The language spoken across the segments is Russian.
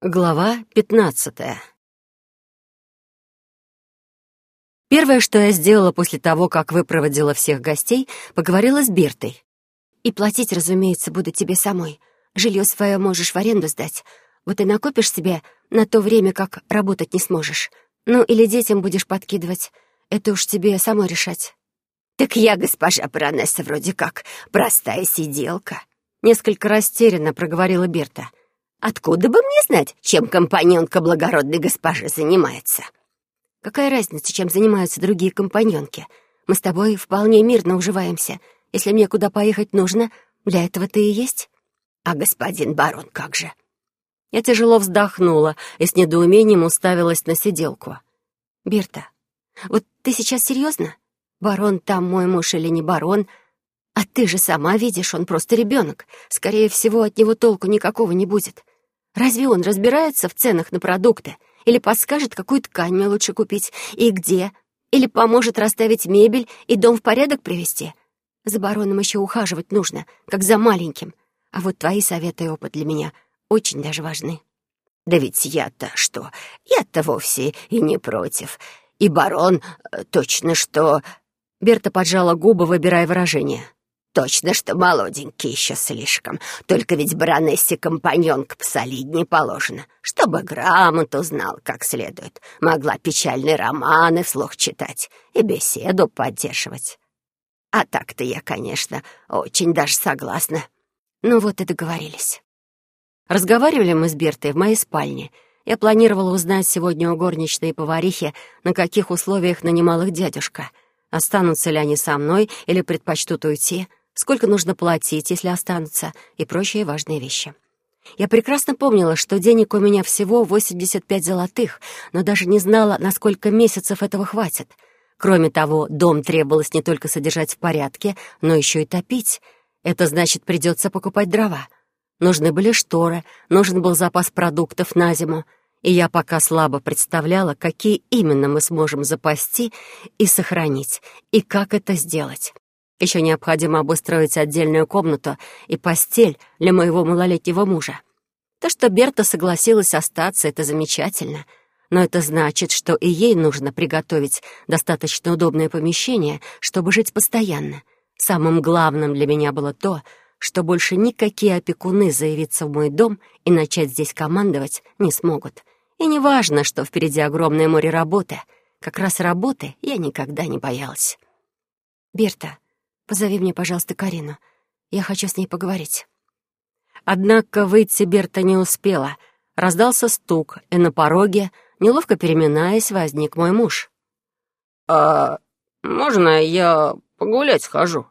Глава пятнадцатая Первое, что я сделала после того, как выпроводила всех гостей, поговорила с Бертой. «И платить, разумеется, буду тебе самой. Жилье свое можешь в аренду сдать. Вот и накопишь себе на то время, как работать не сможешь. Ну, или детям будешь подкидывать. Это уж тебе самой решать». «Так я, госпожа баронесса, вроде как простая сиделка», — несколько растерянно проговорила Берта. Откуда бы мне знать, чем компаньонка благородной госпожи занимается? Какая разница, чем занимаются другие компаньонки? Мы с тобой вполне мирно уживаемся. Если мне куда поехать нужно, для этого ты и есть. А господин барон как же? Я тяжело вздохнула и с недоумением уставилась на сиделку. «Берта, вот ты сейчас серьезно? Барон там мой муж или не барон? А ты же сама видишь, он просто ребенок. Скорее всего, от него толку никакого не будет. Разве он разбирается в ценах на продукты? Или подскажет, какую ткань мне лучше купить и где? Или поможет расставить мебель и дом в порядок привести? За бароном еще ухаживать нужно, как за маленьким. А вот твои советы и опыт для меня очень даже важны. Да ведь я-то что? Я-то вовсе и не против. И барон э, точно что... Берта поджала губы, выбирая выражение. Точно, что молоденький еще слишком. Только ведь баронессе компаньонка посолиднее положено, чтобы грамоту знал как следует, могла печальные романы вслух читать и беседу поддерживать. А так-то я, конечно, очень даже согласна. Ну вот и договорились. Разговаривали мы с Бертой в моей спальне. Я планировала узнать сегодня у горничной и поварихи, на каких условиях нанимал их дядюшка. Останутся ли они со мной или предпочтут уйти — сколько нужно платить, если останутся, и прочие важные вещи. Я прекрасно помнила, что денег у меня всего 85 золотых, но даже не знала, на сколько месяцев этого хватит. Кроме того, дом требовалось не только содержать в порядке, но еще и топить. Это значит, придется покупать дрова. Нужны были шторы, нужен был запас продуктов на зиму, и я пока слабо представляла, какие именно мы сможем запасти и сохранить, и как это сделать. Еще необходимо обустроить отдельную комнату и постель для моего малолетнего мужа. То, что Берта согласилась остаться, это замечательно. Но это значит, что и ей нужно приготовить достаточно удобное помещение, чтобы жить постоянно. Самым главным для меня было то, что больше никакие опекуны заявиться в мой дом и начать здесь командовать не смогут. И не важно, что впереди огромное море работы. Как раз работы я никогда не боялась. «Берта, Позови мне, пожалуйста, Карину. Я хочу с ней поговорить». Однако выйти Берта не успела. Раздался стук, и на пороге, неловко переминаясь, возник мой муж. «А можно я погулять схожу?»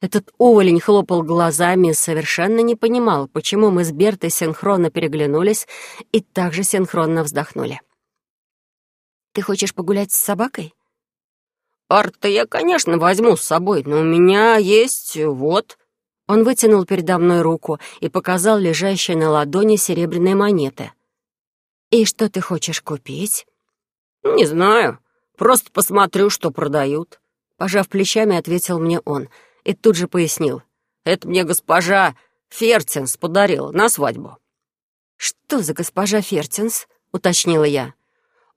Этот уволень хлопал глазами и совершенно не понимал, почему мы с Бертой синхронно переглянулись и также синхронно вздохнули. «Ты хочешь погулять с собакой?» Арта я, конечно, возьму с собой, но у меня есть вот...» Он вытянул передо мной руку и показал лежащие на ладони серебряные монеты. «И что ты хочешь купить?» «Не знаю. Просто посмотрю, что продают». Пожав плечами, ответил мне он и тут же пояснил. «Это мне госпожа Фертинс подарила на свадьбу». «Что за госпожа Фертинс?» — уточнила я.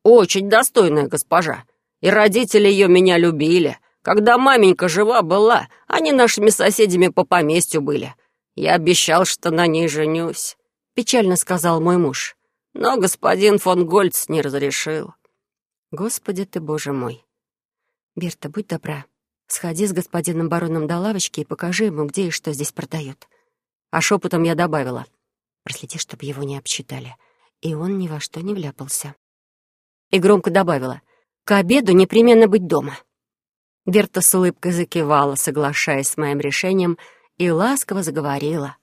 «Очень достойная госпожа. И родители ее меня любили. Когда маменька жива была, они нашими соседями по поместью были. Я обещал, что на ней женюсь», — печально сказал мой муж. Но господин фон Гольц не разрешил. «Господи ты, боже мой!» «Берта, будь добра, сходи с господином бароном до лавочки и покажи ему, где и что здесь продают». А шепотом я добавила. «Проследи, чтобы его не обсчитали, и он ни во что не вляпался». И громко добавила. К обеду непременно быть дома». Берта с улыбкой закивала, соглашаясь с моим решением, и ласково заговорила.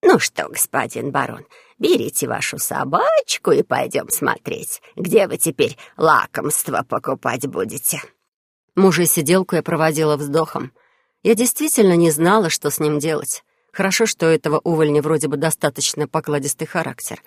«Ну что, господин барон, берите вашу собачку и пойдем смотреть, где вы теперь лакомство покупать будете». Мужа сиделку я проводила вздохом. Я действительно не знала, что с ним делать. Хорошо, что этого увольня вроде бы достаточно покладистый характер,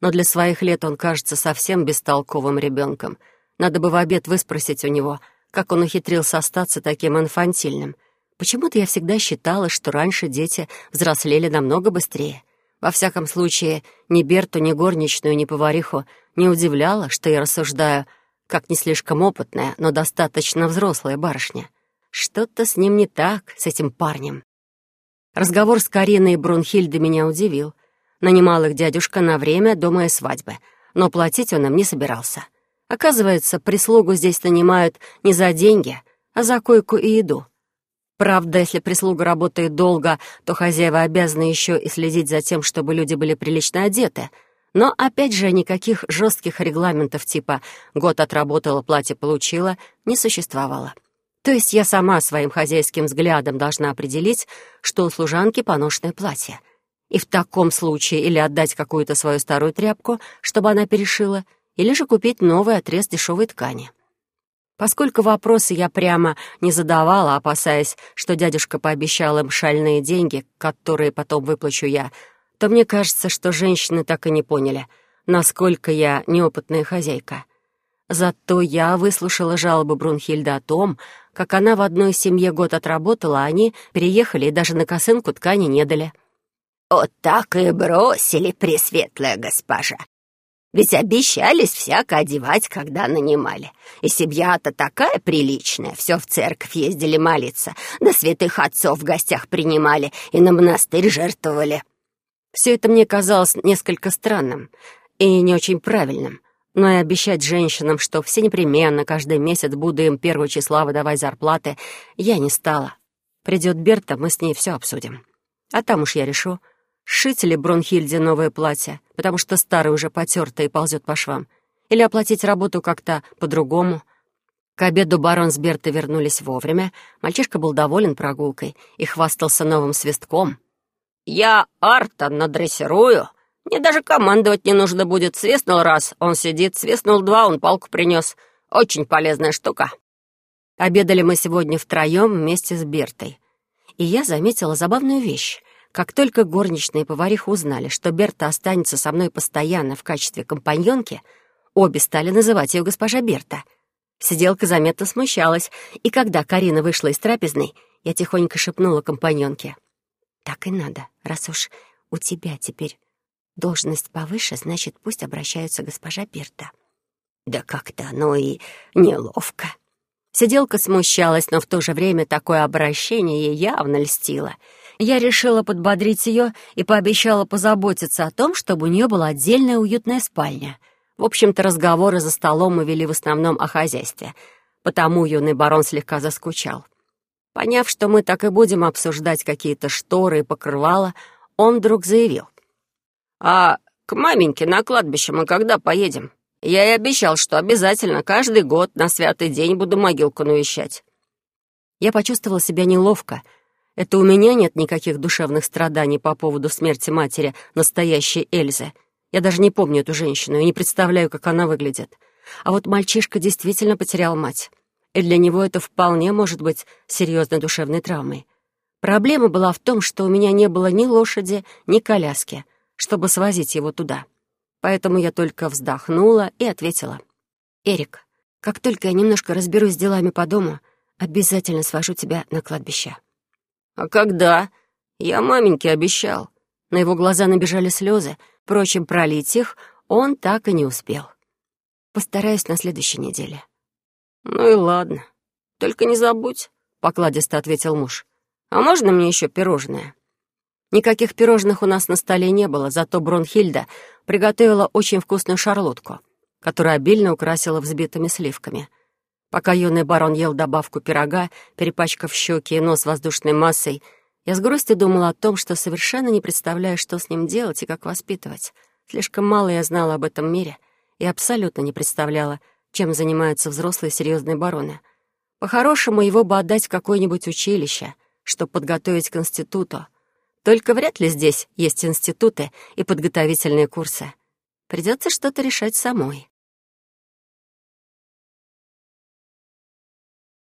но для своих лет он кажется совсем бестолковым ребенком — надо бы в обед выспросить у него, как он ухитрился остаться таким инфантильным. Почему-то я всегда считала, что раньше дети взрослели намного быстрее. Во всяком случае, ни Берту, ни горничную, ни повариху не удивляло, что я рассуждаю, как не слишком опытная, но достаточно взрослая барышня. Что-то с ним не так, с этим парнем. Разговор с Кариной и Брунхильдой меня удивил. Нанимал их дядюшка на время до моей свадьбы, но платить он им не собирался. Оказывается, прислугу здесь нанимают не за деньги, а за койку и еду. Правда, если прислуга работает долго, то хозяева обязаны еще и следить за тем, чтобы люди были прилично одеты. Но, опять же, никаких жестких регламентов типа «год отработала, платье получила» не существовало. То есть я сама своим хозяйским взглядом должна определить, что у служанки поношенное платье. И в таком случае или отдать какую-то свою старую тряпку, чтобы она перешила, или же купить новый отрез дешевой ткани. Поскольку вопросы я прямо не задавала, опасаясь, что дядюшка пообещал им шальные деньги, которые потом выплачу я, то мне кажется, что женщины так и не поняли, насколько я неопытная хозяйка. Зато я выслушала жалобы Брунхильды о том, как она в одной семье год отработала, а они переехали и даже на косынку ткани не дали. «Вот так и бросили, пресветлая госпожа. Ведь обещались всяко одевать, когда нанимали. И семья-то такая приличная, все в церковь ездили молиться, да святых отцов в гостях принимали и на монастырь жертвовали. Все это мне казалось несколько странным и не очень правильным. Но и обещать женщинам, что все непременно каждый месяц буду им первого числа выдавать зарплаты, я не стала. Придет Берта, мы с ней все обсудим. А там уж я решу, Сшить ли Бронхильде новое платье, потому что старое уже потертое и ползет по швам? Или оплатить работу как-то по-другому? К обеду барон с Бертой вернулись вовремя. Мальчишка был доволен прогулкой и хвастался новым свистком. «Я Арта надрессирую. Мне даже командовать не нужно будет. Свистнул раз, он сидит, свистнул два, он палку принес. Очень полезная штука». Обедали мы сегодня втроем вместе с Бертой. И я заметила забавную вещь. Как только горничные и повариха узнали, что Берта останется со мной постоянно в качестве компаньонки, обе стали называть ее госпожа Берта. Сиделка заметно смущалась, и когда Карина вышла из трапезной, я тихонько шепнула компаньонке. «Так и надо, раз уж у тебя теперь должность повыше, значит, пусть обращаются госпожа Берта». «Да как-то оно и неловко». Сиделка смущалась, но в то же время такое обращение ей явно льстило — я решила подбодрить ее и пообещала позаботиться о том, чтобы у нее была отдельная уютная спальня. В общем-то, разговоры за столом мы вели в основном о хозяйстве, потому юный барон слегка заскучал. Поняв, что мы так и будем обсуждать какие-то шторы и покрывала, он вдруг заявил. «А к маменьке на кладбище мы когда поедем? Я и обещал, что обязательно каждый год на святый день буду могилку навещать». Я почувствовала себя неловко — это у меня нет никаких душевных страданий по поводу смерти матери, настоящей Эльзы. Я даже не помню эту женщину и не представляю, как она выглядит. А вот мальчишка действительно потерял мать. И для него это вполне может быть серьезной душевной травмой. Проблема была в том, что у меня не было ни лошади, ни коляски, чтобы свозить его туда. Поэтому я только вздохнула и ответила. «Эрик, как только я немножко разберусь с делами по дому, обязательно свожу тебя на кладбище». «А когда? Я маменьке обещал». На его глаза набежали слезы. Впрочем, пролить их он так и не успел. Постараюсь на следующей неделе. «Ну и ладно. Только не забудь», — покладисто ответил муж. «А можно мне еще пирожное?» Никаких пирожных у нас на столе не было, зато Бронхильда приготовила очень вкусную шарлотку, которую обильно украсила взбитыми сливками. Пока юный барон ел добавку пирога, перепачкав щеки и нос воздушной массой, я с грустью думала о том, что совершенно не представляю, что с ним делать и как воспитывать. Слишком мало я знала об этом мире и абсолютно не представляла, чем занимаются взрослые серьезные бароны. По-хорошему, его бы отдать в какое-нибудь училище, чтобы подготовить к институту. Только вряд ли здесь есть институты и подготовительные курсы. Придется что-то решать самой.